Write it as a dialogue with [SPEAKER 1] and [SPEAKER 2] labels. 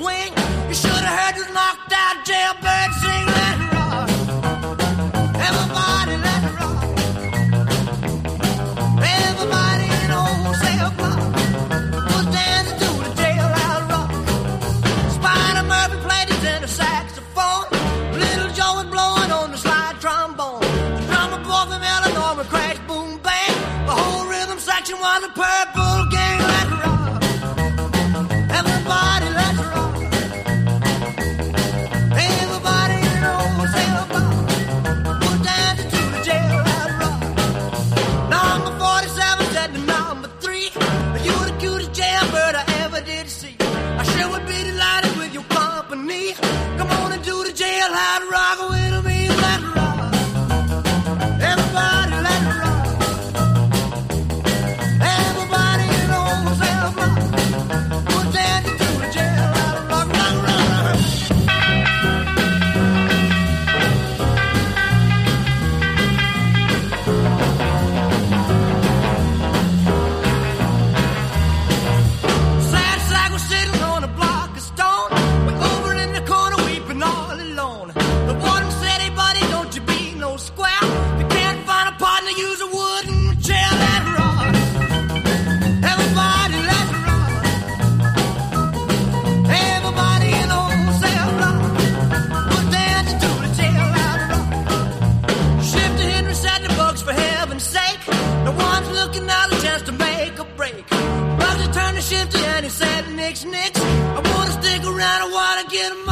[SPEAKER 1] swing. You should have heard this knocked out jailbird sing. Let it rock. Everybody, let it rock. Everybody in the whole cell block was dancing to the jailhouse rock. Spider Murphy played his tenor saxophone. Little Joe was blowing on the slide trombone. The drummer boy from Illinois would crash, boom, bang. The whole rhythm section was a purple one's looking out a chance to make a break. Bugsy turned to Shifty and he said, Nix, Nix, I wanna stick around, I wanna get my